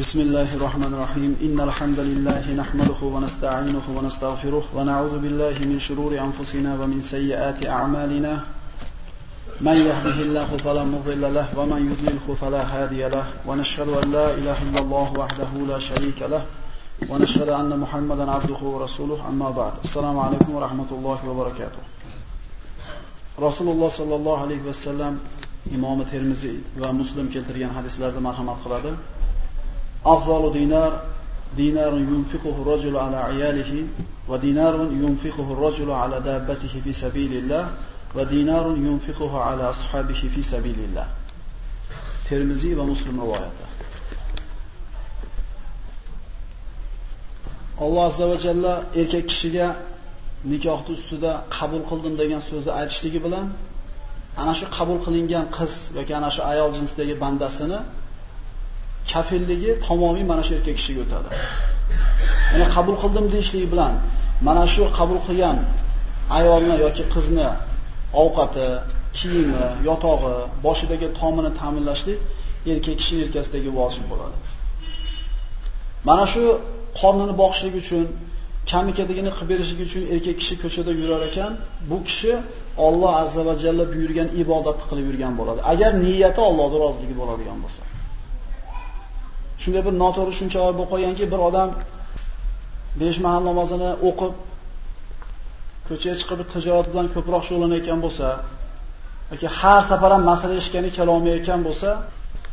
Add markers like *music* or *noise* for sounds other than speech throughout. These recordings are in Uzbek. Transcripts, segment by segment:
بسم الله الرحمن الرحيم إن الحمد لله نحمده ونستعينه ونستغفره ونعوذ بالله من شرور أنفسنا ومن سيئات أعمالنا من يهده الله فلا مضل له ومن يضلله فلا هادي له ونشهد أن لا إله إلا الله وحده لا شريك له ونشهد أن محمدا عبده ورسوله أما بعد السلام عليكم ورحمة الله وبركاته رسول الله صلى الله عليه وسلم إمام الترمذي ومسلم keltirgan hadislarda marhamat qiladi. أفضل دينار دينار ينفقه الرجل على عياله ودينار ينفقه الرجل على دابته في سبيل الله ودينار ينفقه على أصحابه في سبيل الله Termizi va Muslim rivoyati. Alloh azza va jalla erkak kishiga nikohni ustida qabul qildim degan so'zni aytishligi bilan ana shu qabul qilingan qiz yoki ana shu ayol jinsidagi bandasini kafilligi tamomiy mana shu erkak kishiga o'tadi. Ya'ni qabul qildim deyishligi bilan mana shu qabul qilgan ayolni yoki qizni ovqati, kiyimi, yotog'i, boshidagi tomini ta'minlashlik erkak kishi yelkasidagi vojib bo'ladi. Mana shu qornini boqishlik uchun, kamikadigini qilib berishlik uchun erkak kishi ko'chada yurar ekan, bu kishi Alloh azza va jalla buyurgan ibodatni qilib yurgan bo'ladi. Agar niyati Allohning roziligi bo'ladigan bo'lsa. Shunday bir noto'g'ri shuncha bo'lib qolganki, bir odam besh mahal namozini o'qib ko'chaga chiqib tijorat bilan ko'proq shug'ullanayotgan bo'lsa, yoki har safar ham masala eshitgani kela bo'lsa,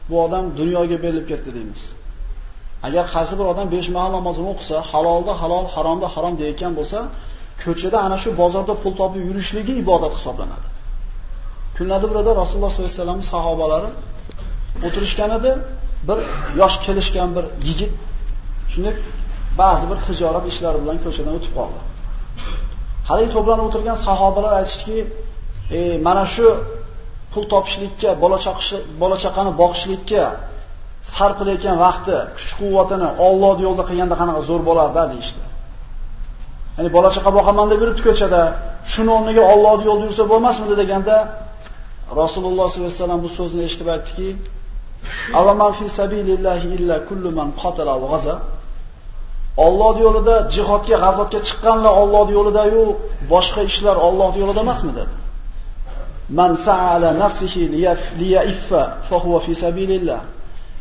bu odam dunyoga berilib ketdi deymiz. Agar qaysi bir odam besh mahal namozini o'qisa, halolda halol, haromda harom deyotgan bo'lsa, ko'chada ana shu bozorda pul topib yurishligi ibodat hisoblanadi. Kunlarda birada Rasululloh sollallohu alayhi vasallam sahobalari o'tirishgan edi, bir yosh kelishgan bir yigit shunday ba'zi bir tijorat ishlari bilan ko'chadan o'tib qoldi. Haligi to'planib o'tirgan sahobalar aytishdiki, "E, mana shu pul topishlikka, bola chaqishi, bola chaqani boqishlikka sarf qilayotgan vaqti, kuch-quvvatini Alloh yo'lida qilganda qanaqa zo'r bo'lardi" deyishdi. Ya'ni bola chaqa boqaman deb yuribdi ko'chada, shuni o'rniga Alloh yo'lida yursa bo'lmasmidi deganda Rasululloh sollallohu alayhi vasallam bu so'zni eshitib aytdiki, Avaman fi sabilillahi illa kullu man qatala va g'aza. Alloh yo'lida jihodga, g'azotga chiqqanlar Alloh yo'lida-yu, boshqa ishlar Alloh yo'lida emasmi dedi. Man sa'ala nafsihi liyaffa fa huwa fi sabilillah.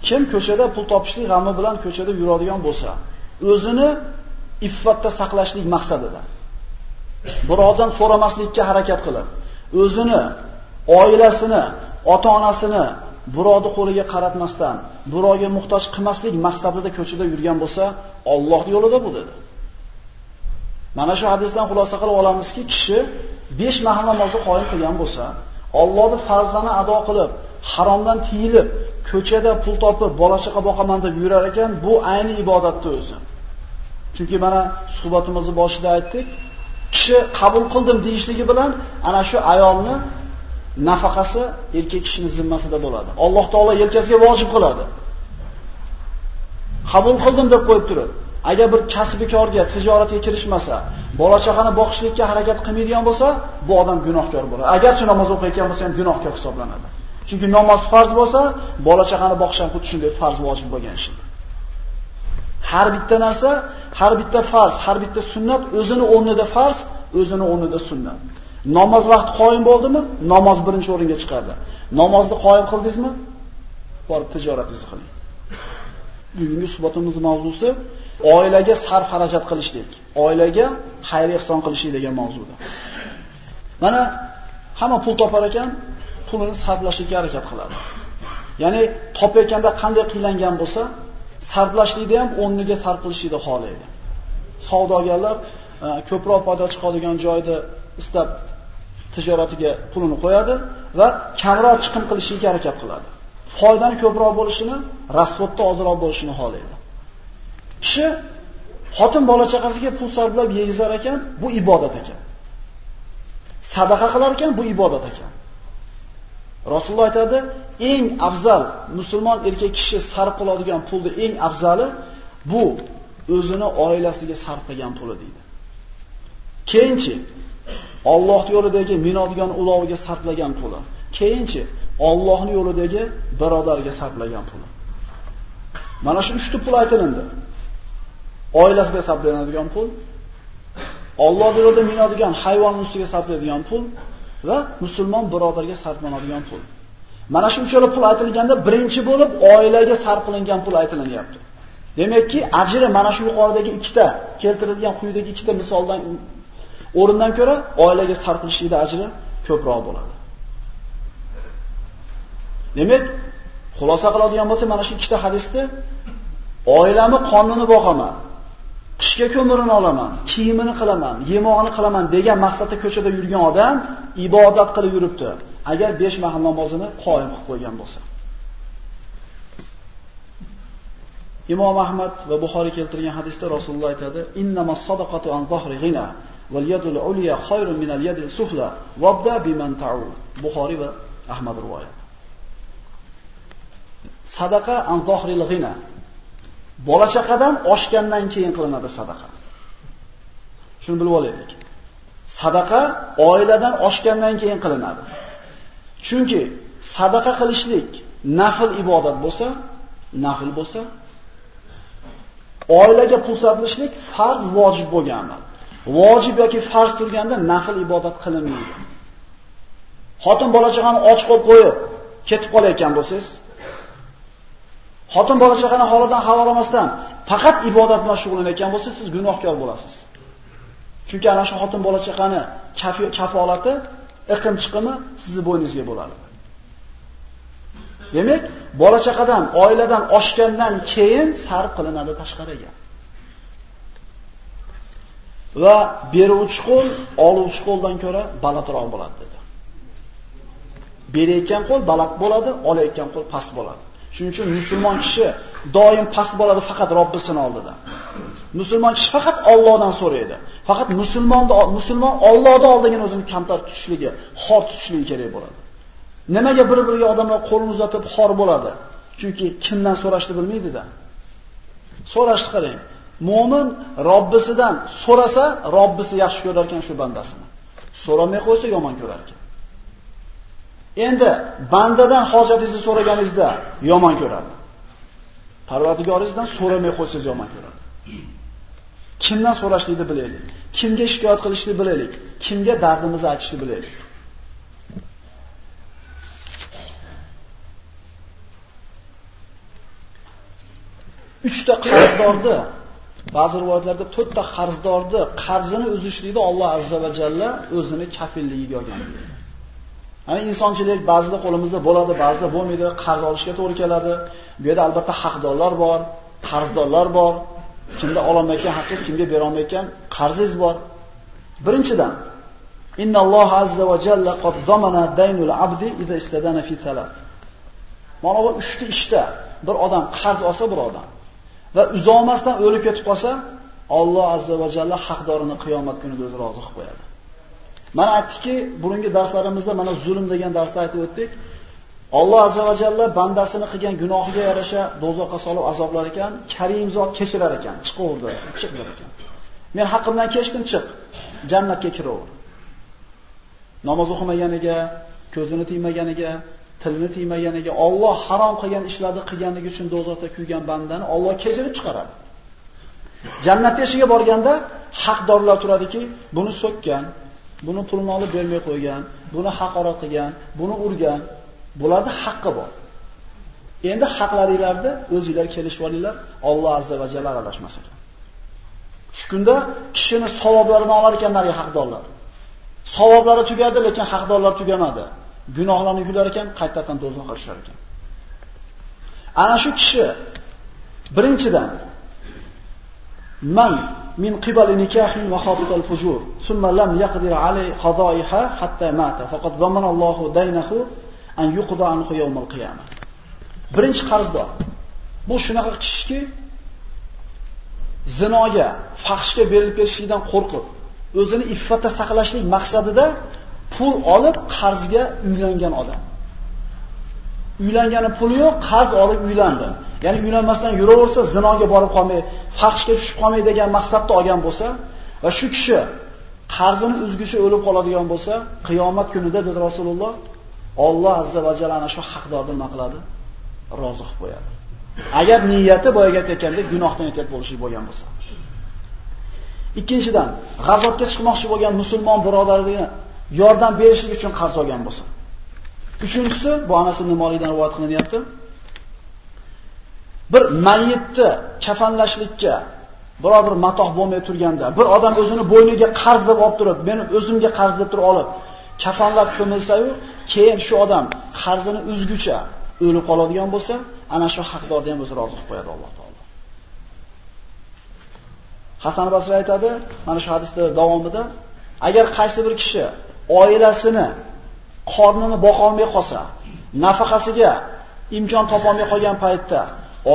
Kim ko'chada pul topishlik g'ami bilan ko'chada yuradigan bo'lsa, o'zini iffatda saqlashlik maqsadida. Birovdan so'ramaslikka harakat qilib, o'zini, oilasini, ota-onasini birovni qo'liga qaratmasdan, birovga muhtoj qilmaslik maqsadida ko'chada yurgan bo'lsa, Alloh yo'lida bu dedi. Mana shu hadisdan xulosa qilib olamizki, kishi 5 mahal namozni qoyim qilgan bo'lsa, Allohning farzlarini ado qilib, haromdan tiyilib, ko'chada pul topib, bola chaqa boqaman deb yurar ekan, bu ayni ibodatdir o'zi. Chunki mana suhbatimizni boshida aytdik, kishi qabul qildim deyishligi bilan ana shu ayolni nafaqasi erkak kishining zimmasida bo'ladi. Alloh taolo yelkasiga vojib qiladi. Qabul qildim deb qo'yib turib, agar bir kasbikorga, tijoratga kirishmasa, bola chaqani boqishlikka harakat qilmaydigan bo'lsa, bu odam gunohkor bo'ladi. Agarchi namoz o'qiyotgan bo'lsa ham gunohkor hisoblanadi. Chunki namoz farz bo'lsa, bola chaqani boqish ham xuddi shunday farz vojib bo'lgan ish. Har bitta narsa, har bitta farz, har bitta sunnat o'zini o'rnida farz, o'zini o'rnida sunnat. Namoz vaqti qoyim bo'ldimi? Namoz birinchi o'ringa chiqadi. Namozni qoyim qildingizmi? Borib tijoratingizni qiling. Bugungi suhbatimiz mavzusi oilaga sarf xarajat qilishlik, oilaga xayr ehson qilishlik degan mavzuda. Mana hamma pul topar ekan, pulini sarflashga harakat qiladi. Ya'ni topayotganda qanday qiylangan bo'lsa, sarflashlikda ham o'rniga sarf qilishni xohlaydi. Savdogarlar e, ko'proq foyda chiqadigan joyda istab tijoratiga pulini qo'yadi va kamroq chiqim qilishga harakat qiladi. Foydani ko'proq bo'lishini, rasxodda ozroq bo'lishini xohlaydi. Kishi xotin bola chaqasiga pul sarflab yegizar ekan, bu ibodat ekan. Sadaqa qilar ekan, bu ibodat ekan. Rasululloh aytadi, eng afzal musulmon erkak kishi sarf qiladigan pulni eng afzali bu o'zini oilasiga sarf qilgan puli deydi. Keyinchi Alloh yo'lidagi minadigan uloviga sarflagan puli. Keyinchi Allohning yo'lidagi birodarga sarflagan puli. Mana shu 3 ta pul aytilindi. Oilasiga sarflanadigan pul, Alloh yo'lida minadigan hayvonning ustiga sarflaydigan pul va musulmon birodarga sarflanadigan pul. Mana shu uchala pul aytilganda birinchi bo'lib oilaga sarflangan pul aytilinyapti. Demakki, ajri mana shu yuqoridagi ikkita keltirilgan quyidagi ikkita misoldan o'rindan ko'ra oilaga sarf qilishlikda ajri ko'proq bo'ladi. Demak, xulosa qiladigan bo'lsa, mana shu ikkita hadisda oilamni qonini boqaman, qishga ko'mirini olaman, kiyimini qilaman, yemog'ini qilaman degan maqsadda ko'chada yurgan odam ibodat qilib yuribdi. Agar 5 mahal namozini qoyim qilib qo'ygan bo'lsa. Imom Ahmad va Buxoriy keltirgan hadisda Rasululloh aytadi: "Innamas sadaqatu an zahri ghina wal yadul ulya khayrun min al yadi sufla vabda biman ta'u." Buxoriy va Ahmad rivoyat. Sadaqa an zahril g'ina. Bola chaqadan oshgandan keyin qilinadi sadaqa. Shuni bilib olaylik. Sadaqa oiladan oshgandan keyin qilinadi. Chunki sadaqa qilishlik nafil ibodat bo'lsa, nafil bo'lsa, oilaga pul sarflashlik farz vojib bo'lgan amal. Vojib yoki farz turganda nafl ibodat qilinmaydi. Xotin bola chaqani och qo'yib qo'yib ketib qolayotgan bo'lsangiz, Xotin bola chaqani holidan xabar olmasdan faqat ibodat bilan shug'ullanayotgan bo'lsangiz, siz gunohkor bo'lasiz. Chunki ana shu xotin bola chaqani kafolati, iqim chiqimi sizni bo'yningizga bo'ladi. Demak, bola chaqadan, oiladan oshgandan keyin sarf qilinadi tashqariga. Va beruvchi qo'l oluvchi qo'ldan ko'ra balandroq bo'ladi dedi. Berayotgan qo'l baland bo'ladi, olayotgan qo'l past bo'ladi. Shuning uchun musulmon kishi doim past bo'ladi faqat Robbisini oldida. Musulmon kishi faqat Allohdan so'raydi. Faqat musulmonni musulmon Allohdan oldagina o'zini kamtar tutishligi, xor tutishligi kerak bo'ladi. Nimaga bir-biriga odamlar qo'lini uzatib xor bo'ladi? Chunki kimdan so'rashni bilmaydi-da. So'rashni qarang. Mo'min Robbisidan so'rasa, Robbisi yaxshi ko'rar ekan shu bandasini. So'ramay qo'ysa yomon ko'rar ekan. Endi bandadan hojatingizni so'raganingizda yomon ko'radi. Parvardigoringizdan so'ramay qo'ysangiz yomon ko'radi. Kimdan so'rashlikni bilaylik. Kimga shikoyat qilishni bilaylik. Kimga dardimizni aytishni bilaylik. Uchta qarzdorni, ba'zi rivoyatlarda to'rtta qarzdorni qarzini uzishlikda Alloh azza va jalla o'zini kafilligiga olgan. Ana insonchilik ba'zida qo'limizda bo'ladi, ba'zida bo'lmaydi, qarz olishga to'g'ri keladi. Bu yerda albatta haqdorlar bor, qarzdorlar bor. Kimda ololmayotgan haqqingiz, kimga bera olmayotgan qarzingiz bor. Birinchidan, Innalloh azza va jalla qad zamana daynul abdi idza istadana fi talab. Mana bu uchta ishda bir odam qarz olsa bir odam va uzoqmasdan o'lib ketib qolsa, Alloh azza va jalla haqdorini qiyomat kunida o'zi rozi qilib qo'yadi. Mana aytdiki, burungi darslarimizda mana zulm degan darsda aytib o'tdik. Alloh azza va jalla bandasini qilgan gunohiga yarasha dozoqqa solib azoblar ekan, Karim zot kechirar ekan, chiqaverdi, chiqdir ekan. Men haqqimdan kechdim, chiq. Jannatga kiraver. Namoz o'qimaganiga, ko'zini tiymaganiga, tilini tiymaganiga, Alloh harom qilgan ishlarni qilganligi uchun dozoqda kuygan bandani Alloh kechirib chiqaradi. Jannat eshigiga borganda haqdorlar turadiki, buni so'kkan, buni pulini olib bermay qo'ygan, buni haqorat qilgan, buni urgan, bularda haqqi bor. Endi haqlaringlarni o'zingizlar kelishib olinglar, Alloh azza va jalla aralashmas ekan. Shu kunda kishini savoblarini olar ekanlar haqdorlar. Savoblari tugadi, lekin haqdorlar tugamadi. gunohlarni yuvilar ekan, qaytadan do'zaxga qilishar ekan. Ana shu kishi birinchidan man min qibali nikahin va habital fujur summa lam yaqdir alay qadoiha hatta mata faqat zamana Allohu daynahu an yuqda anhu yawmal qiyamah. Birinchi qarzdor. Bu shunaqa kishiki zinoga, fahshga berilib ketishdan qo'rqib, o'zini iffatda saqlashlik maqsadida pul olib qarzga uylangan odam uylangani puli yo'q qarz olib uylandi Ya'ni uylanmasdan yuraversa, zinoga borib qolmay, fahshga tushib qolmay degan maqsadda olgan bo'lsa va shu kishi qarzini uzgichi o'lib qoladigan bo'lsa, qiyomat kunida dedi Rasululloh, Alloh azza va jalla ana shu haqdorni nima qiladi? Rozi qilib qo'yadi. Agar niyati boyaga aytgandek gunohdan ehtiyot bo'lishi bo'lgan bo'lsa. Ikkinchidan, g'azotga chiqmoqchi bo'lgan musulmon birodarlarga yordam berishlik uchun qarz olgan bo'lsa. Uchinchisi, bu Anas ibn Malikdan rivoyat qilinyapti. Bir mayyitni kafanlashlikka biror bir matoh bo'lmay turganda, bir odam o'zini bo'yniga qarz deb olib turib, men o'zimga qarz deb turib olib, kafanlab ko'milsa-yu, keyin shu odam qarzini uzgucha o'lib qoladigan bo'lsa, ana shu haqdorni ham o'zi rozi qilib qo'yadi Alloh taolo. Hasan Basri aytadi, mana shu hadisda davomida, agar qaysi bir kishi oilasini qornini boqolmay qolsa, nafaqasiga imkon topolmay qolgan paytda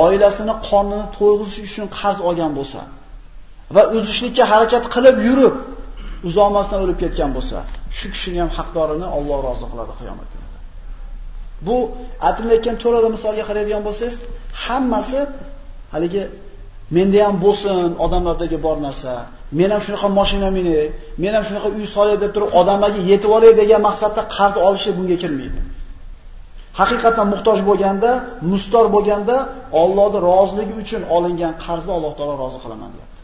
oilasini qornini to'yg'izish uchun qarz olgan bo'lsa va uzishlikka harakat qilib yurib uzoqmasdan o'lib ketgan bo'lsa, shu kishining ham haqdorini Alloh rozi qiladi qiyomat kunida. Bu aytilayotgan to'rala misolga qaraydigan bo'lsangiz, hammasi haligi menda ham bo'lsin odamlardagi bor narsa. Men ham shunaqa mashina minay, men ham shunaqa uy soya deb turib odamlarga yetib olay degan maqsadda qarz olishi bunga kirmaydi. Haqiqatan muhtoj bo'lganda, mustor bo'lganda Allohning roziligi uchun olingan qarzni Alloh taolo rozi qilaman deyapti.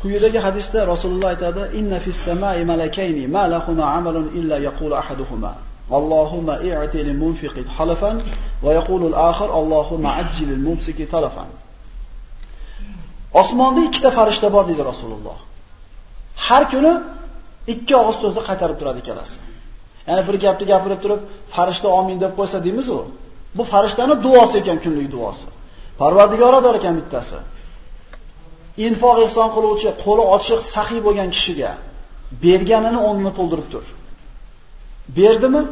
Quyidagi hadisda Rasululloh aytadi: "Inna fis samai malakayni ma lahuma amalun illa yaqulu ahaduhuma: اللهم i'ti lil حلفا ويقول va اللهم عجل للممسك طرفا. Osmonda ikkita farishta bor dedi Rasululloh. Har kuni ikki og'iz so'zni qaytarib turadi ikkalasi. Ya'ni bir gapni gapirib turib, farishta amin deb qo'ysa deymiz u. Bu farishtaning duosi ekan kunlik duosi. Parvardigor ador ekan bittasi. Infoq ihson qiluvchi, qo'li ochiq, saxiy bo'lgan kishiga berganini o'rnini to'ldirib tur. Berdimi?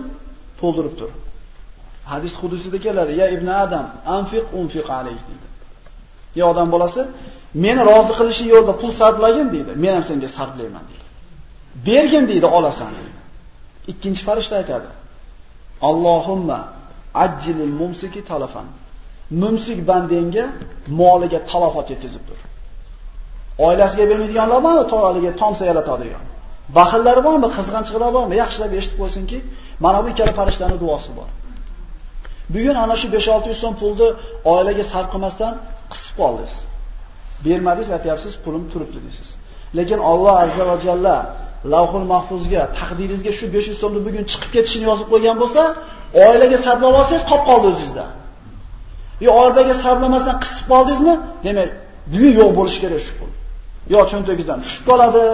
To'ldirib tur. Hadis hudusida keladi, ya ibn Adam, anfiq unfiq alayk deydi. Ya odam bolasi, meni rozi qilishi yo'lda pul sarflagin deydi. Men ham senga sarflayman deydi. Bergin deydi, olasan deydi. Ikkinchi farishta aytadi. Allohumma ajjilil mumsiki talafan. Mumsik bandenga moliga talafot yetkazib tur. Oilasiga bermaydiganlar bormi? To'g'riligiga tomsa yaratadigan. Baxillari bormi? Qizg'anchiqlar bormi? Yaxshilab eshitib qo'ysinki, mana bu ikkala farishtaning duosi bor. Bugun ana shu 5-600 so'm pulni oilaga sarf qilmasdan qisib qoldingiz. Bermadingiz, aytyapsiz, pulim turibdi deysiz. Lekin Alloh azza va jalla lavhul mahfuzga, taqdiringizga shu 500 so'mni bugun chiqib ketishini yozib qo'ygan bo'lsa, oilaga sarflab olsangiz qolib qoldi o'zingizda. Yo oilaga sarflamasdan qisib qoldingizmi? Demak, bugun yo'q bo'lishi kerak shu pul. Yo cho'ntagingizdan tushib qoladi,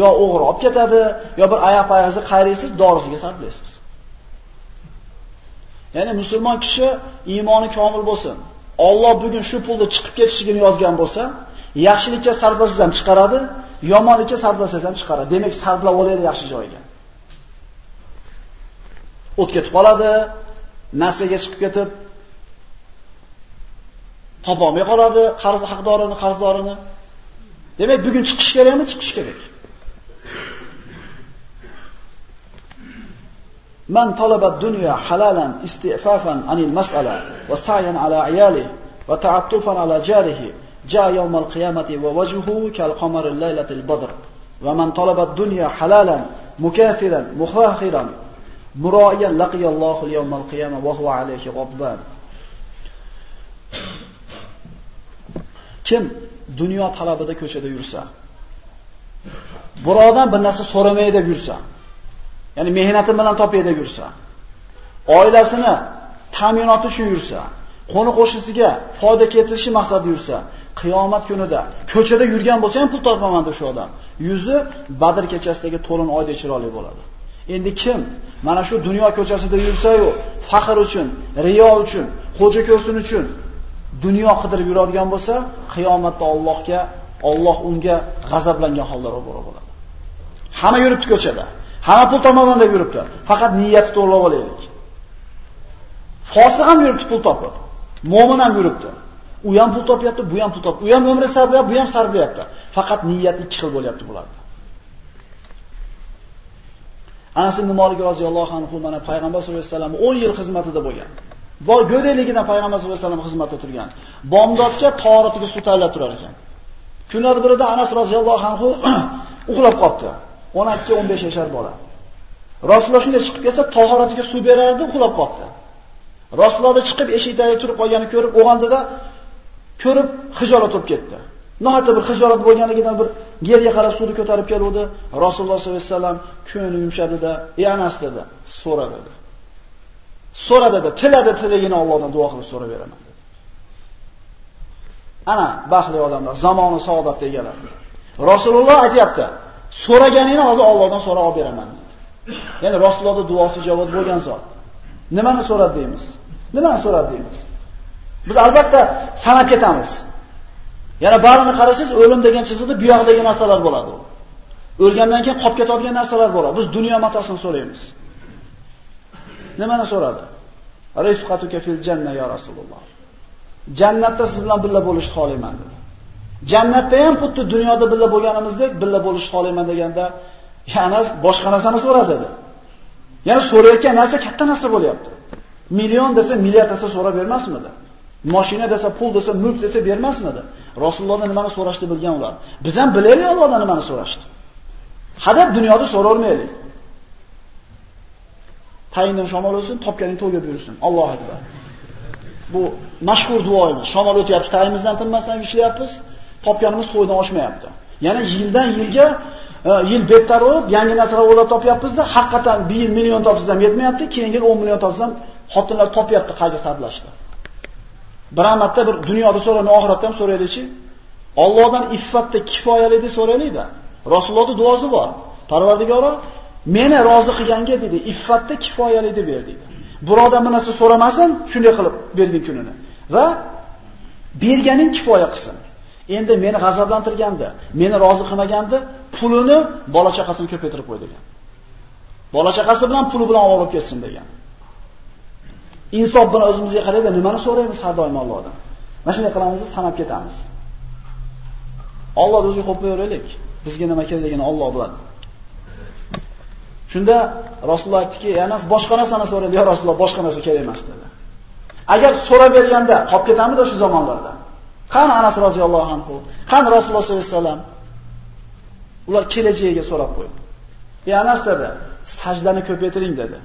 yo o'g'ri olib ketadi, yo bir oyoq-oyog'ingizni qayraysiz, dorisiga sarflaysiz. Ya'ni musulmon kishi iymoni komil bo'lsin. Alloh bugun shu pulni chiqib ketishligini yozgan bo'lsa, yaxshilikka sarflasangiz ham chiqaradi, yomonlikka sarflasangiz ham chiqaradi. Demak, sarflab olaylik yaxshi joyga. O't ketib qoladi, narsaga chiqib ketib topolmay qoladi qarz haqdorini, qarzdorini. Demak, bugun chiqish kerakmi? Chiqish kerak. من طلب الدنيا حلالا استعفافا عن المسألة وسعيا على عياله وتعطفا على جاره جاء يوم القيامة ووجهه كالقمر الليلة البدر. ومن طلب الدنيا حلالا مكافرا مخاخرا مراعيا لقي الله اليوم القيامة وهو عليه غضبان. kim dunyo talabida ko'chada yursa birovdan bir narsa so'ramay deb yursa ya'ni mehnati bilan topay deb yursa, oilasini ta'minoti uchun yursa, qo'ni qo'shnisiga foyda keltirishi maqsadida yursa, qiyomat kunida ko'chada yurgan bo'lsa ham pul topmaman deb shu odam, yuzi Badr kechasidagi to'lin oyda chiroyli bo'ladi. Endi kim mana shu dunyo ko'chasida yursa-yu, faxr uchun, riyo uchun, xo'ja ko'rsin uchun dunyo qidirib yuradigan bo'lsa, qiyomatda Allohga, Alloh unga g'azablangan holda ro'baro bo'ladi. Hamma yuribdi ko'chada. Hamma pul tomondan deb yuribdi. Faqat niyati to'g'rilab olaylik. Fosiq ham yuribdi pul topib. Mo'min ham yuribdi. U ham pul topyapti, bu ham pul topib. U ham umri sarflayapti, bu ham sarflayapti. Faqat niyat ikki xil bo'lyapti bularda. Anas ibn Malik roziyallohu anhu mana payg'ambar sollallohu alayhi vasallam 10 yil xizmatida bo'lgan. Bo go'dayligidan payg'ambar sollallohu alayhi vasallam xizmatda turgan. Bomdodga taoratiga suv tayyorlab turar ekan. Kunlar birida Anas roziyallohu anhu *clears throat* uxlab qoldi. 12-15 yashar bola. Rasululloh shunday chiqib kelsa, tahoratiga suv berardi, uxlab qoldi. Rasululloh chiqib eshikda turib qolganini ko'rib, o'g'andida ko'rib xijolat olib ketdi. Nohata bir xijolat bo'lganligidan bir yerga qarab suvni ko'tarib keluvdi. Rasululloh sollallohu alayhi vasallam ko'ngli yumshadida, "Ey Anas" dedi, "So'ra" dedi. So'ra dedi, tilada tilagini Allohdan duo qilib so'rab beraman dedi. Ana baxtli odamlar, zamoni saodat deganlar. Rasululloh aytayapti, so'raganingni hozir Allohdan so'rab olib beraman dedi. Ya'ni Rasulullohning duosi javob bo'lgan zot. Nimani so'radi deymiz? Nimani so'radi deymiz? Biz albatta sanab ketamiz. Yana barini qarasangiz, o'lim degan chizig'ida bu yoqdagi narsalar bo'ladi. O'lgandan keyin qolib ketadigan narsalar bo'ladi. Biz dunyo matosini so'raymiz. Nimani so'radi? Rifqatuka fil janna ya Rasululloh. Jannatda siz bilan birga bo'lishni xohlayman dedi. Jannatda ham xuddi dunyoda birga bo'lganimizdek birga bo'lishni xohlayman deganda, yana boshqa narsani so'radi dedi. Ya'ni so'rayotgan narsa katta narsa bo'lyapti. Million desa, milliard desa so'rab bermasmidi? Mashina desa, pul desa, mulk desa bermasmidi? Rasulullohdan nimani so'rashni bilgan ular. Biz ham bilaylik Allohdan nimani so'rashni. Hadab dunyoda so'ravermaylik. Tayindan shamol o'lsin, topganing to'g'ib yursin. Alloh akbar. Bu mashhur duo edi. Shamol o'tyapti, tayimizdan tinmasdan ishlayapmiz, topganimiz to'ydan oshmayapti. Ya'ni yildan yilga e, yil bettar bo'lib, yangi narsalar o'ylab topyapmizda, haqiqatan 1 yil million topsangiz ham yetmayapti, keyingi 10 million topsam xotinlar topyapti qayga sablashdi. Bir marta bir dunyoda so'rani oxiratda ham so'raylikchi. Allohdan iffatda kifoyali deb so'raylikda. Rasulullohning duosi bor. Parvardigoro meni rozi qilganga dedi, iffatda kifoyali deb ber dedi. Birodar bu narsa so'ramasin, shunday qilib bergin kunini. Va berganing kifoya qilsin. Endi meni g'azablantirganda, meni rozi qilmaganda pulini bola chaqasini ko'paytirib qo'y degan. Bola chaqasi bilan puli bilan olib ketsin degan. Insof bilan o'zimizga qarayda nimani so'raymiz har doim Allohdan. Mana shunday qilamiz, sanab ketamiz. Alloh o'ziga qo'yib qo'yaylik. Bizga nima kerakligini Alloh biladi. Shunda Rasululloh aytdiki, "Anas boshqa narsani so'radi, ya Rasululloh, boshqa narsa kerak emas" dedi. Agar so'rab berganda qolib ketamidi shu zamonlarda? Qani Anas roziyallohu anhu? Qani Rasululloh sollallohu alayhi vasallam? Ular kelajagiga so'rab qo'ydi. "Ey Anas" dedi, "Sajdani ko'paytiring" dedi.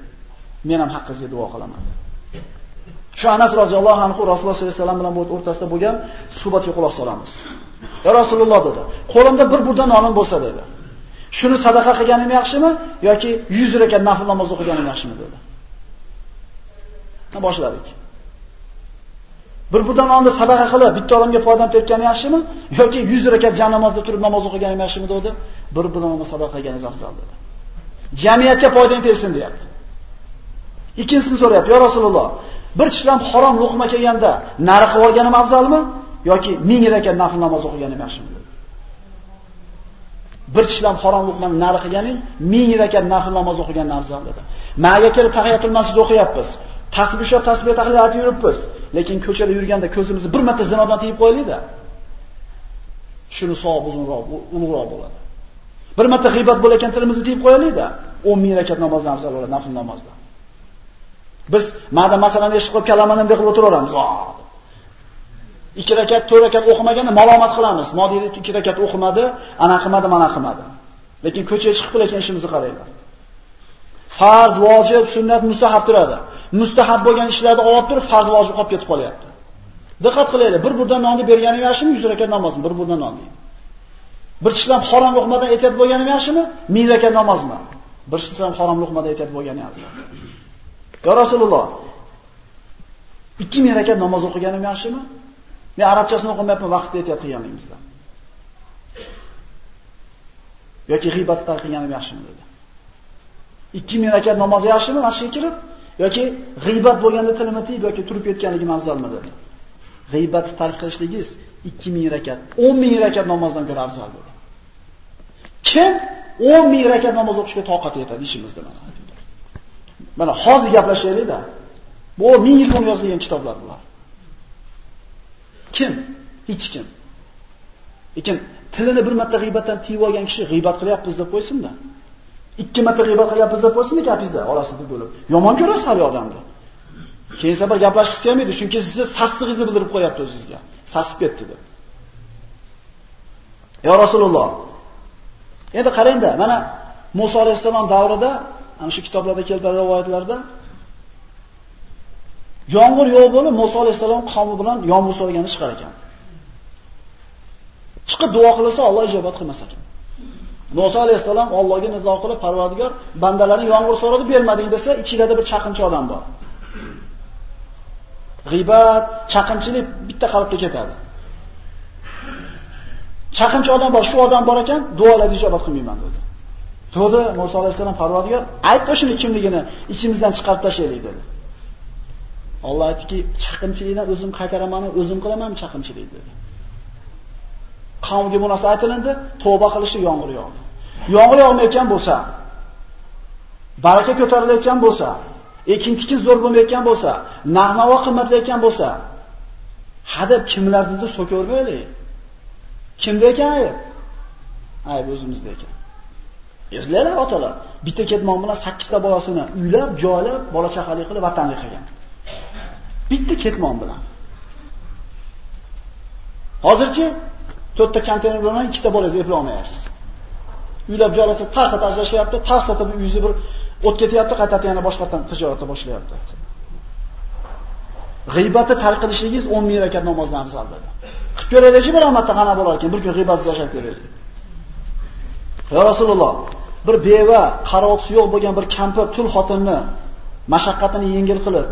Men ham haqqingizga duo qilaman. Shu Anas roziyallohu anhu Rasululloh sollallohu alayhi vasallam bilan o'rtasida bo'lgan suhbatga quloq solamiz. "Ya Rasululloh" dedi, "Qo'limda bir burda nonim bo'lsa" dedi. Shuni sadaqa qilganim yaxshimi yoki 100 rakat nafl namoz o'qiganim yaxshimi dedi. Boshladik. Bir burdan nonni sadaqa qilib, bitta odamga foydam tekkani yaxshimi yoki 100 rakat jan namozda turib namoz o'qiganim yaxshimi dedi. Bir burdan nonni sadaqa qilganingiz afzal dedi. Jamiyatga foydang tegsin deyapti. Ikkinchisini so'rayapti, "Ya Rasululloh, bir tishlam harom luqma kelganda nari qilib olganim afzalmi yoki 1000 rakat nafl namoz o'qiganim yaxshimi?" dedi. Bir tishlam harom luqmani nari qilganing 1000 rakat nafl namoz o'qigandan afzal dedi. Maga kelib tahiyatul masjid o'qiyapmiz. Tasbih sho tasbih tahlilati yuribmiz. Lekin ko'chada yurganda ko'zimizni bir marta zinodan tiyib qo'yaylik-da. Shuni savob uzunroq, ulug'roq bo'ladi. Bir marta g'ibat bo'layotgan tilimizni tiyib qo'yaylik-da. 10 ming rakat namozdan afzal bo'ladi, nafl namozdan. Biz ma'da masalani eshitib qo'yib kalamani deb o'tiraveramiz. 2 rakat, 4 rakat o'qimaganda malomat qilamiz. Modiyda 2 rakat o'qimadi, ana qilmadi, mana qilmadi. Lekin ko'chaga chiqib lekin ishimizni qaraylar. Farz, vojib, sunnat, mustahab turadi. Mustahab bo'lgan ishlarni olib turib, farz, vojib qolib ketib qolyapti. Diqqat qilaylik, bir burdan nonni berganing yaxshimi, 100 rakat namozmi? Bir burdan nonni. Bir tishlam harom luqmadan ehtiyot bo'lganim yaxshimi? 1000 rakat namozmi? Bir tishlam harom luqmadan ehtiyot bo'lgani afzal. Ya Rasululloh, 2000 rakat namoz o'qiganim yaxshimi? Men arabchasini o'qimayapman vaqtda aytib qilganligimizda. Yoki g'iybat qilganim yaxshimi dedi. 2000 rakat namoz yaxshimi masjidga kirib yoki g'iybat bo'lganda tilimni tiyib yoki turib ketganligim afzalmidi? dedi. Tark qilishligingiz 2000 rakat, 10000 rakat namozdan ko'ra afzal dedi. Kim 10000 rakat namoz o'qishga toqat yetadi ishimizda mana. Mana hozir gaplashaylik-da. Bu 1000 yil yozilgan kitoblar bular. Kim? Hech kim. Lekin tilini bir marta g'iybatdan tiyib olgan kishi g'iybat qilyapmiz deb qo'ysin-da. Ikki marta g'ibat qilyapmiz deb qo'ysin gapingizda orasida bo'lib. Yomon ko'rasiz har odamni. Keyin sabr gaplashish kelmaydi, chunki sizni sassig'ingizni bildirib qo'yapti o'zingizga. Sasib ketdi deb. Ya Rasululloh. Endi qarangda, mana Musa alayhisalom davrida, ana shu kitoblarda keltirilgan rivoyatlarda yomg'ir yo'q bo'lib Musa alayhisalom qavmi bilan yomg'ir so'ragani chiqar ekan. Chiqib duo qilsa Alloh ijobat qilmas ekan. Musa alayhisalom Allohga nizo qilib, Parvardigor, bandalaring yomg'ir so'radi, bermading desa, ichida bir chaqinchi odam bor. G'ibat, chaqinchilik bitta qalbga ketadi. Chaqinchi odam bor, shu odam bor ekan, duolarga ijobat qilmayman dedi. To'di Musa alayhisalom Parvardigor, ayt o'shini kimligini ichimizdan chiqarib tashlaylik dedi. Alloh aytdiki, chaqinchilikdan o'zim qaytaraman, o'zim qilaman chaqinchilik dedi. Qavmga bu narsa aytilindi, tavba qilishi yomg'ir yog'di. Yomg'ir yog'mayotgan bo'lsa, baraka ko'tarilayotgan bo'lsa, ekin tikin zo'r bo'lmayotgan bo'lsa, narx-navo qimmatlayotgan bo'lsa, hadab kimlarnidir so'kavermaylik. Kimda ekan ayb? Ayb o'zimizda ekan. Ezlalar otalar, bitta ketmon bilan 8 ta bolasini uylab, joylab, bola chaqali qilib vatanga qilgan. Bitta ketmon bilan. Hozirchi to'rtta konteyner bilan ikkita bolangizni eplay olmayapsiz. Uylab joylasa tarsa tashlashayapti, tarsata bir yuzi bir o't ketyapti, qaytadan yana boshqadan tijoratni boshlayapti. G'iybatni tarqilishingiz 10 ming rakat namozdan afzal dedi. Qilib ko'raylikchi bir omadda qana bo'lar ekan, bir kun g'iybatsiz yashab ko'raylik. Ya Rasululloh, bir beva, qarovsi yo'q bo'lgan bir kampir tul xotinni mashaqqatini yengil qilib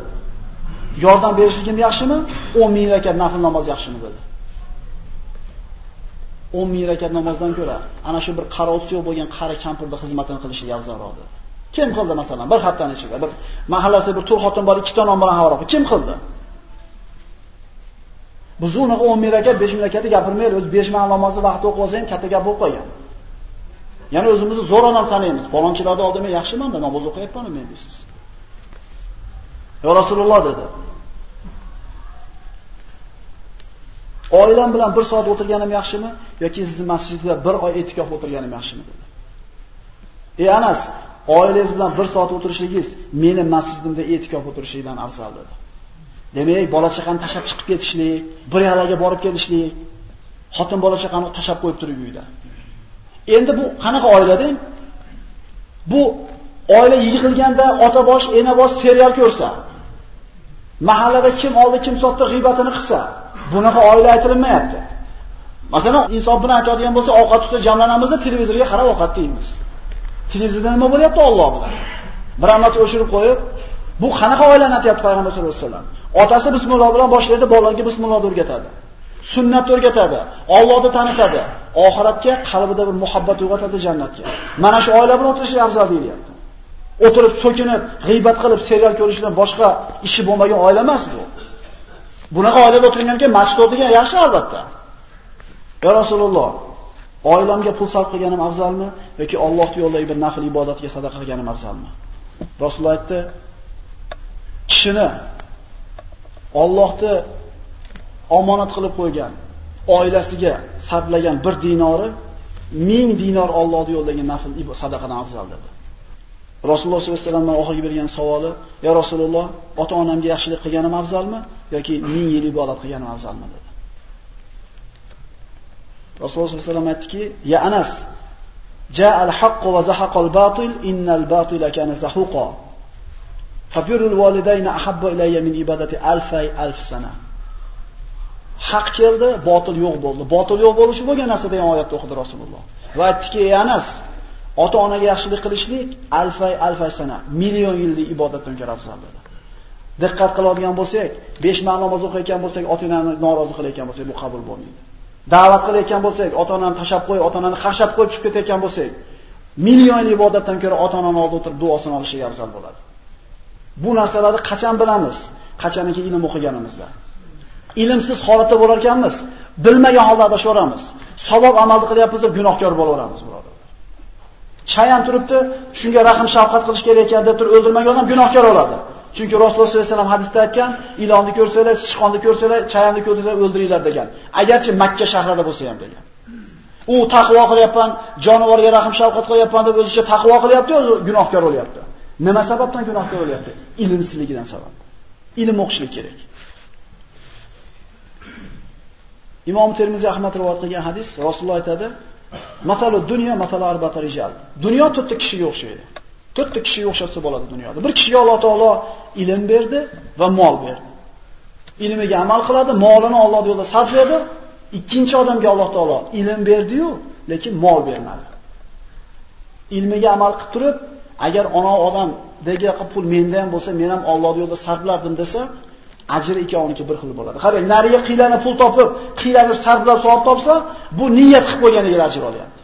yordam berishligim yaxshimi? 10 ming rakat nafl namoz yaxshimi dedi. 10 ming rakat namozdan ko'ra ana shu bir qarovsi yo'q bo'lgan qari kampirni xizmatini qilishi afzalroq. Kim qildi masalan? Bir haftani ichida bir mahallasi bir tur xotin bor, ikkita nom bilan havoq. Kim qildi? Biz uni 10 ming rakat, 5 ming rakatni gapirmaylik, o'zi 5 ming namozni vaqti o'qib olsa ham katta gap bo'lib qolgan. Ya'ni o'zimizni zo'r odam sanaymiz. Falonchilarda oldimda yaxshiman-da namoz o'qiyapman men deysiz. Ya Rasululloh dedi. Oilam bilan bir soat o'tirganim yaxshimi yoki sizni masjidda bir oy etikof o'tirganim yaxshimi dedi. Ey Anas, oilangiz bilan bir soat o'tirishligingiz meni masjidimda etikof o'tirishingizdan afzal dedi. Demak, bola chaqani tashab chiqib ketishlik, bir yalaga borib kelishlik, xotin bola chaqani tashab qo'yib turib uyda. Endi bu qanaqa oilada? Bu oila yig'ilganda ota bosh, ena bosh serial ko'rsa, mahallada kim oldi, kim sotdi g'ibatini qilsa, bunaqa oila aytilmayapti. Masalan, inson buni aytadigan bo'lsa, ovqat ustida jamlanamizda televizorga qarab ovqat yeymiz. Televizorda nima bo'lyapti Alloh bilan? Bir amat o'shirib qo'yib, bu qanaqa oilani aytyapti payg'ambar sollallohu alayhi vasallam? Otasi bismillah bilan boshlaydi, bolalarga bismillah o'rgatadi. Sunnat o'rgatadi, Allohni tanitadi. Oxiratga qalbida bir muhabbat uyg'otadi jannatga. Mana shu oila bilan o'tirish afzal deyilyapti. O'tirib so'kinib, g'iybat qilib, serial ko'rishdan boshqa ishi bo'lmagan oila emas bu. Bunaqa oilada o'tirganga masjid o'tirgan yaxshi albatta. Ya Rasululloh, oilamga pul sarf qilganim afzalmi yoki Alloh yo'lidagi bir nafl ibodatga sadaqa qilganim afzalmi? Rasululloh aytdi, kishini Allohni omonat qilib qo'ygan oilasiga sarflagan bir dinori ming dinor Allohning yo'lidagi nafl sadaqadan afzal dedi. Rasululloh sollallohu alayhi vasallamdan oxirgi bergan savoli, "Ya Rasululloh, ota-onamga yaxshilik qilganim afzalmi yoki 1000 yil ibodat qilganim afzalmi?" dedi. Rasululloh sollallohu alayhi vasallam aytdiki, "Ya Anas, jaa al-haqq wa zahaqa al-batil, innal batila kana zahuqa." Fabirul validayna ahabba ilayya min ibadati alfay alf sana. Haq keldi, botil yo'q bo'ldi. Botil yo'q bo'lishi bo'lgan narsa degan oyatni o'qidi Rasululloh. Va aytdiki, "Ey Anas, ota-onaga yaxshilik qilishlik alfay alfay sana, million yillik ibodatdan ko'ra afzal" dedi. Diqqat qiladigan bo'lsak, 5 ma'no namoz o'qiyotgan bo'lsak, ota-onani norozi qilayotgan bo'lsak, bu qabul bo'lmaydi. Da'vat qilayotgan bo'lsak, ota-onani tashab qo'y, ota-onani qashab qo'yib chiqib ketayotgan bo'lsak, million ibodatdan ko'ra ota-onani oldida o'tirib duosini olishga afzal bo'ladi. Bu narsalarni qachon bilamiz? Qachonki ilm o'qiganimizda. Ilmsiz holatda bo'lar ekanmiz, bilmagan holda sho'ramiz. Savob amal qilyapmiz deb gunohkor bo'laveramiz, birodarlar. Chayan turibdi, shunga rahim shafqat qilish kerak ekan deb turib o'ldirmagan odam gunohkor bo'ladi. Chunki Rasululloh sollallohu alayhi vasallam hadisda aytgan, ilonni ko'rsanglar, sichqonni ko'rsanglar, chayanni ko'rsanglar o'ldiringlar degan. Agarchi Makka shahrida bo'lsa ham degan. U taqvo qilyapman, jonivorga rahim shafqat qilyapman deb o'zicha taqvo qilyapti, o'zi gunohkor bo'lyapti. Nima sababdan gunohkor bo'lyapti? Ilmsizligidan sabab. Ilm o'qishlik kerak. Imom Termiziy Ahmad rivoyat qilgan hadis Rasululloh aytadi: Matalu dunyo matalu arbata rijal. Dunyo to'rtta kishiga o'xshaydi. To'rtta kishiga o'xshatsa bo'ladi dunyoda. Bir kishiga Alloh taolo ilm berdi va mol berdi. Ilmiga amal qiladi, molini Alloh yo'lida sarflaydi. Ikkinchi odamga Alloh taolo ilm berdi-yu, lekin mol bermadi. Ilmiga amal qilib turib, agar ona odam dega pul menda ham bo'lsa, men ham Alloh yo'lida sarflardim desa, ajri ikkoviniki bir xil bo'ladi. Qarang, nariga qiylani pul topib, qiylani sarflab savob topsa, bu niyat qilib qo'yganiga ajr olyapti.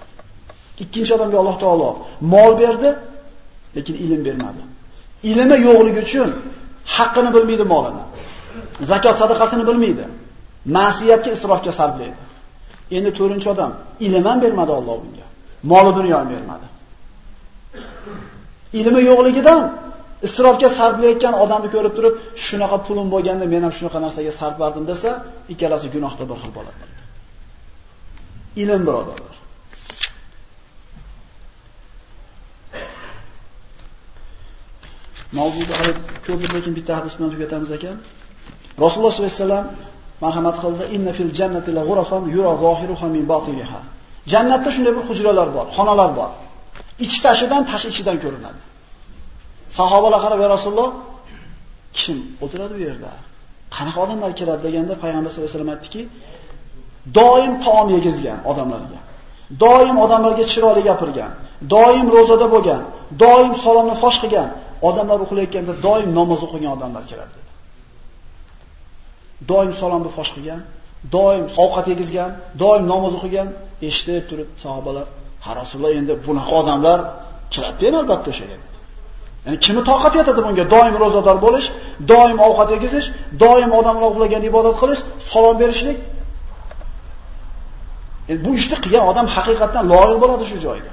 Ikkinchi odamga Alloh taolo mol berdi, lekin ilm bermadi. Ilmi yo'qligi uchun haqqini bilmaydi molini. Zakot sadaqasini bilmaydi. Ma'siyatga isrofga sarflaydi. Endi to'rtinchi odam ilm ham bermadi Alloh unga. Moli dunyo ham bermadi. Ilmi yo'qligidan isrofga sarflayotgan odamni ko'rib turib, shunaqa pulim bo'lganda men ham shunaqa narsaga sarflardim desa, ikkalasi gunohda bir xil bo'ladi. Ilm birodarlar. Mavzuda hali ko'p lekin bitta hadis bilan tugatamiz ekan. Rasululloh sollallohu alayhi vasallam marhamat qildi, "Inna fil jannati la ghurafan yura zohiruha min batiniha." Jannatda shunday bir hujralar bor, xonalar bor. Ich tashidan, tash ichidan ko'rinadi. Sahobalar qarab, "Ya Rasululloh, kim o'tiradi bu yerda? Qanaqa odamlar kiradi?" deganda payg'ambar sollallohu alayhi vasallam aytdiki, doim taom yegizgan odamlarga. Doim odamlarga chiroyli gapirgan, doim ro'zada bo'lgan, doim salomni fosh qilgan, odamlar uxlayotganda doim namoz o'qigan odamlar kiradi dedi. Doim salomni fosh qilgan, doim ovqat yegizgan, doim namoz o'qigan, eshitib turib sahobalar, "Ha Rasululloh, endi bunaqa odamlar kiradi albatta o'sha yerga." Ya'ni kimni toqat yetadi bunga? Doim ro'zador bo'lish, doim ovqat yegizish, doim odamlar bilan ibodat qilish, salom berishlik. Endi bu ishni qilgan odam haqiqatan loyiq bo'ladi shu joyga.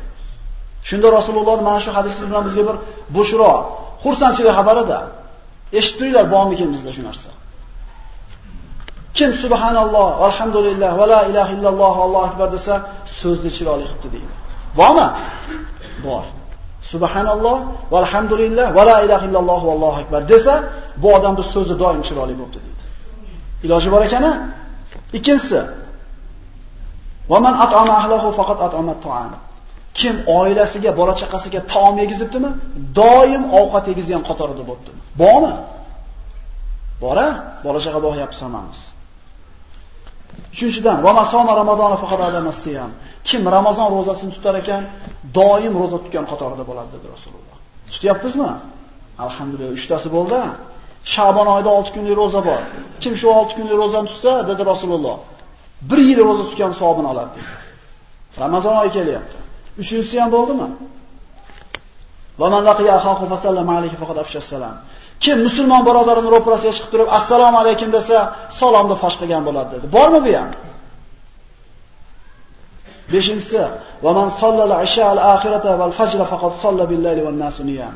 Shunda Rasululloh mana shu hadisimiz bilan bizga bir bushro, xursandchilik xabarida. Eshitdinglar bormikimizda shu narsa. Kim subhanalloh, alhamdulillah va la ilaha illalloh, Allohu akbar desa, so'zni chiroyli qilibdi deydi. Bormi? Bor. Subhanalloh valhamdulillah va la ilaha illalloh vallohu akbar desa, bu odamning so'zi doim chiroyli bo'libdi deydi. Iloji bor ekan Ikkinchisi, va man at'ama ahlahu faqat at'ama ta'am. Kim oilasiga, bola chaqasiga taom yegizibdimi, doim ovqat yegizgan qatorida bo'libdi. Bormi? Bora, bola chaqa boqyapmiz hammamiz. Uchinchidan, va masoma Ramazonni faqat adamasiyam. Kim Ramazon ro'zasini tutar ekan, doim ro'za tutgan qatorida bo'ladi dedi Rasululloh. Tutyapmizmi? Alhamdulillah, uchtasi bo'ldi. Shabon oyida 6 kunlik ro'za bor. Kim shu 6 kunlik ro'zani tutsa, dedi Rasululloh, 1 yil ro'za tutgan savobini oladi. Ramazon oyi kelyapti. Uchinchisi ham bo'ldimi? Va man laqiya akhahu fasallama alayhi faqad afshassalam. Kim musulmon birodarini ro'parasiga chiqib turib, assalomu alaykum desa, salomni fosh qilgan bo'ladi dedi. Bormi bu ham? 5-inchisi, va man sallala isha al-akhirata val fajr faqat salla billahi wan nasu niyam.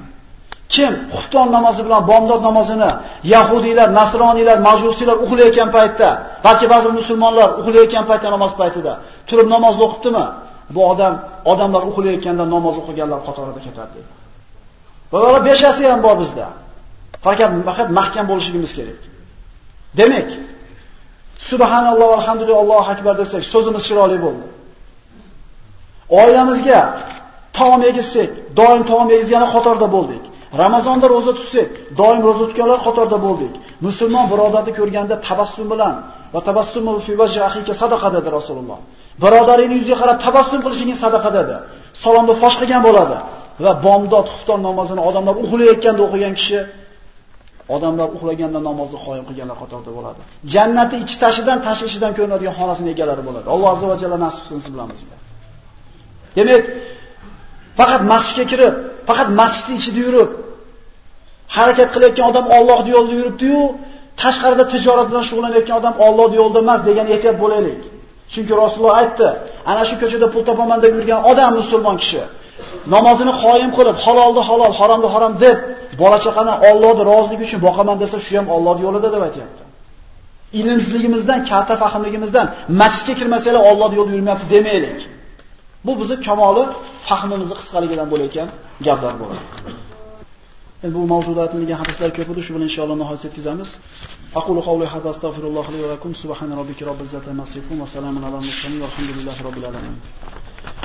Kim xufton namozi bilan bomdod namozini yahudiylar, nasroniylar, majusiylar uxlayotgan paytda, balki ba'zi musulmonlar uxlayotgan paytda namoz paytida turib namoz o'qitdimi? Bu odam odamlar uxlayotganda namoz o'qiganlar qatorida ketadi dedi. Bular beshasi ham bor bizda. Faqat faqat mahkam bo'lishimiz kerak. Demak, subhanalloh alhamdulillah Allohu akbar desak, so'zimiz chiroyli bo'ldi. Oilamizga taom yegizsak, doim taom yegizgani qatorda bo'ldik. Ramazonda roza tutsak, doim roza tutganlar qatorda bo'ldik. Musulmon birodarni ko'rganda tabassum bilan va tabassumu fi vajhi akhika sadaqa dedi Rasululloh. Birodaringning yuziga qarab tabassum qilishing sadaqa dedi. Salomni fosh qilgan bo'ladi va bomdod xufton namozini odamlar uxlayotganda o'qigan kishi odamlar uxlaganda namozni qoyim qilganlar qatorida bo'ladi. Jannati ichi tashidan, tashishidan ko'rinadigan xonasining egalari bo'ladi. Alloh azza va jalla nasib qilsin siz bilan bizga. Demak, faqat masjidga kirib, faqat masjidning ichida yurib, harakat qilayotgan odam Alloh yo'lida yuribdi-yu, tashqarida tijorat bilan shug'ullanayotgan odam Alloh yo'lida emas degan ehtiyot bo'laylik. Chunki Rasululloh aytdi, ana shu ko'chada pul topaman deb yurgan odam musulmon kishi namozini qoyim qilib, halolni halol, haromni harom deb, bola chaqani Allohning roziligi uchun boqaman desa, shu ham Allohning yo'lida deb aytayapti. Ilmsizligimizdan, katta fahmligimizdan masjidga kirmasanglar Allohning yo'lida yurmayapti demaylik. Bu bizi kamoli fahmimizni qisqaligidan bo'layotgan gaplar bo'ladi. Endi bu mavzuda aytilgan hadislar ko'p edi, shu bilan inshaalloh nihoyat yetkazamiz. Aqulu qawli hadha astagfirulloh li va lakum subhana robbika robbil izzati amma yasifun va salamun alal mursalin va alhamdulillahi robbil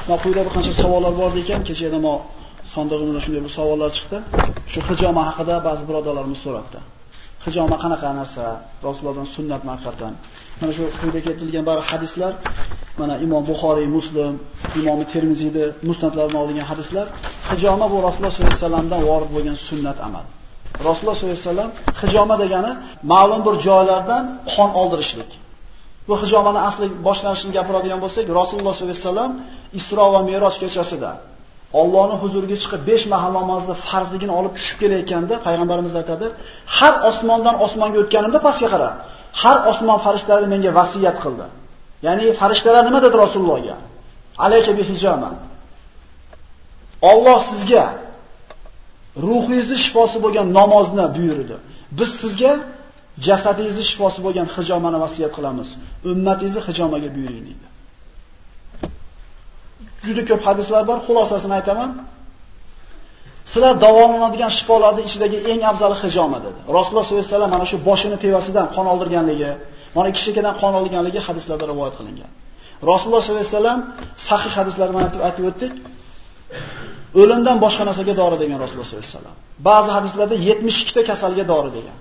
Ma quyida bir qancha savollar bor ekan, kechada mo sondig'imizda shunday bir savollar chiqdi. Shu hijoma haqida ba'zi birodarlarimiz so'rabdi. Hijoma qanaqa narsa? Rasulullohdan sunnat maqsaddan. Mana shu quyida keltirilgan bari hadislar, mana Imom Buxoriy, Muslim, Imom Termiziyda musnadlarini olgan hadislar, hijoma bu Rasululloh sollallohu alayhi vasallamdan vorid bo'lgan sunnat amal. Rasululloh sollallohu alayhi vasallam hijoma degani ma'lum bir joylardan qon oldirishlik. Bu hijobani asli boshlanishini gapiradigan bo'lsak, Rasululloh sollallohu alayhi vasallam Isro va Me'roj kechasida Allohning huzuriga chiqib 5 mahal namozni farzligini olib tushib kelayotganda payg'ambarimiz aytadi, har osmondan osmonga o'tganimda pastga qara. Har osmon farishtalari menga vasiyat qildi. Ya'ni farishtalar nima dedi Rasulullohga? Alayka bi hijama. Alloh sizga ruhingizni shifosi bo'lgan namozni buyurdi. Biz sizga jasadingizni shifosi bo'lgan hijomani vasiyat qilamiz. Ummatingizni hijomaga buyuring dedi. Juda ko'p hadislar bor, xulosasini aytaman. Sizlar davolanadigan shifolarning ichidagi eng afzali hijoma dedi. Rasululloh sollallohu alayhi vasallam mana shu boshini tevasidan qon oldirganligi, mana kishikidan qon olganligi hadislarda rivoyat qilingan. Rasululloh sollallohu alayhi vasallam sahih hadislarni aytib o'tdik. O'limdan boshqa narsaga dori degan Rasululloh sollallohu alayhi vasallam. Ba'zi hadislarda 72 ta kasalga dori degan.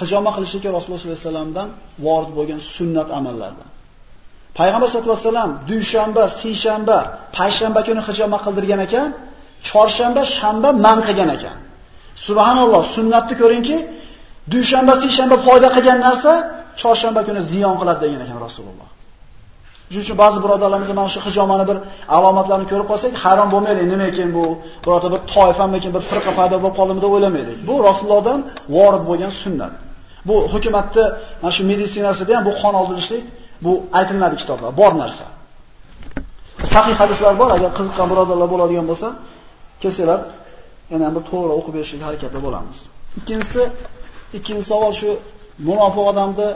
Hijoma qilishga Rasululloh sollallohu alayhi vasallamdan vorid bo'lgan sunnat amallardan. Payg'ambar sollallohu alayhi vasallam dushanba, seshanba, payshanba kuni hijoma qildirgan ekan, chorshanba, shanba man qilgan ekan. Subhanalloh, sunnatni ko'ringki, dushanba, seshanba foyda qilgan narsa chorshanba kuni ziyon qiladi degan ekan Rasululloh. Shuning uchun ba'zi birodarlarimiz mana shu hijomani bir alomatlarini ko'rib qolsak, hayron bo'lmaylik, nima ekan bu, birorta bir toifamikin, bir firqa paydo bo'lib qoldimi deb o'ylamaylik. Bu Rasulullohdan vorid bo'lgan sunnat. Bu hukumatni mana shu meditsinasida ham bu qon oldirishlik bu aytilmadi kitoblar, bor narsa. Sahih hadislar bor, agar qiziqqan birodarlar bo'ladigan bo'lsa, kelsalar, yana bir to'g'ri o'qib berishga harakatda bo'lamiz. Ikkinchisi, ikkinchi savol shu munofiq odamni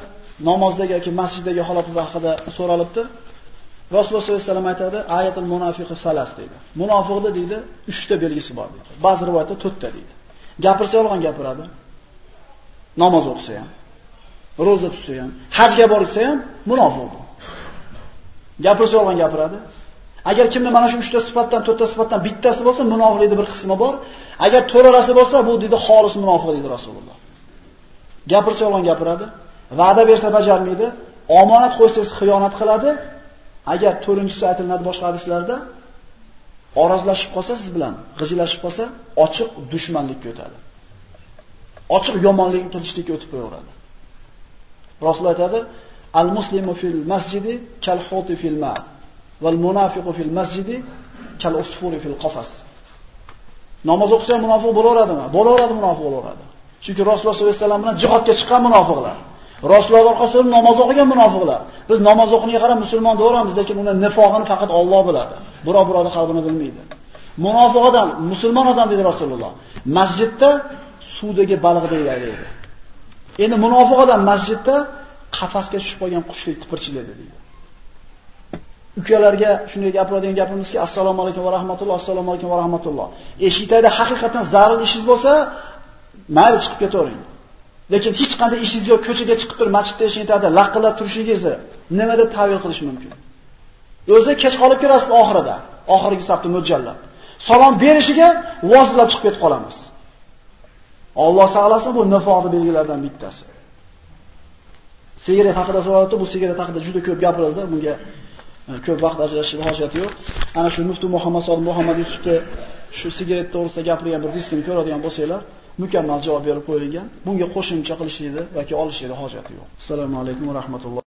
namozdagi yoki masjiddagi holati haqida so'ralibdi. Rasululloh sollallohu alayhi vasallam aytadi, ayatul munofiqi salas deydi. Munofiqda deydi, 3 ta belgisi bor deydi. Ba'zi rivoyatda 4 ta deydi. Gapirsa yolg'on gapiradi. Namoz o'qisa ham, roza tutsa ham, hajga borsa ham munofiq. Gapirsa yolg'on gapiradi. Agar kimda mana shu 3 ta sifatdan, 4 ta sifatdan bittasi bo'lsa, munofiqlikning bir qismi bor. Agar to'ralasi bo'lsa, bu deydi xolis munofiq deydi Rasululloh. Gapirsa yolg'on gapiradi, va'da bersa bajarmaydi, omonat qo'ysangiz xiyonat qiladi. Agar to'rinchisi aytiladi boshqa hadislarda, orozlashib qolsa siz bilan, g'ijilashib qolsa, ochiq dushmanlikka o'tadi. Ochiq yomonlik qilishlikka o'tib qo'yaveradi. Rasul aytadi: "Al-muslimu fil masjidi kal huti fil ma' val munafiqu fil masjidi kal usfuri fil qafas." Namoz o'qisa munofiq bo'laveradimi? Bo'laveradi, munofiq bo'laveradi. Chunki Rasululloh sollallohu alayhi vasallam bilan jihodga chiqqan munofiqlar. Rasululloh orqasida namoz o'qigan munofiqlar. Biz namoz o'qiniga qarab musulmon deyoramiz, lekin uni nifog'ini faqat Alloh biladi. Birov birovning qalbini bilmaydi. Munofiq odam, musulmon odam dedi Rasululloh. Masjidda suvdagi baliqdek aylaydi. Endi munofiq odam masjidda qafasga tushib qolgan qushdek tipirchilaydi deydi. Ukalarga shunday gapiradigan gapimizki, assalomu alaykum va rahmatulloh, assalomu alaykum va rahmatulloh. Eshikda haqiqatan zarur ishingiz bo'lsa, mayli chiqib ketavering. Lekin hech qanday ishingiz yo'q, ko'chaga chiqib turib, masjidda eshitadi, laqillab turishingizni nima deb ta'vil qilish mumkin? O'zi kech qolib kirasiz oxirida, oxirgi safda mo'ljallab. Salom berishiga vozlab chiqib ketib qolamiz. Alloh saqlasin, bu nifoqning belgilaridan bittasi. Sigaret haqida so'raldi, bu sigaret haqida juda ko'p gapirildi, bunga e, ko'p vaqt ajratishga hojat yo'q. Ana shu Muftu Muhammad sollallohu Muhammad Yusufni shu sigaret to'g'risida gapirgan bir diskini ko'radigan bo'lsanglar, mukammal javob berib qo'yilgan. Bunga qo'shimcha qilishingni yoki olishingni hojati yo'q. Assalomu alaykum va rahmatulloh.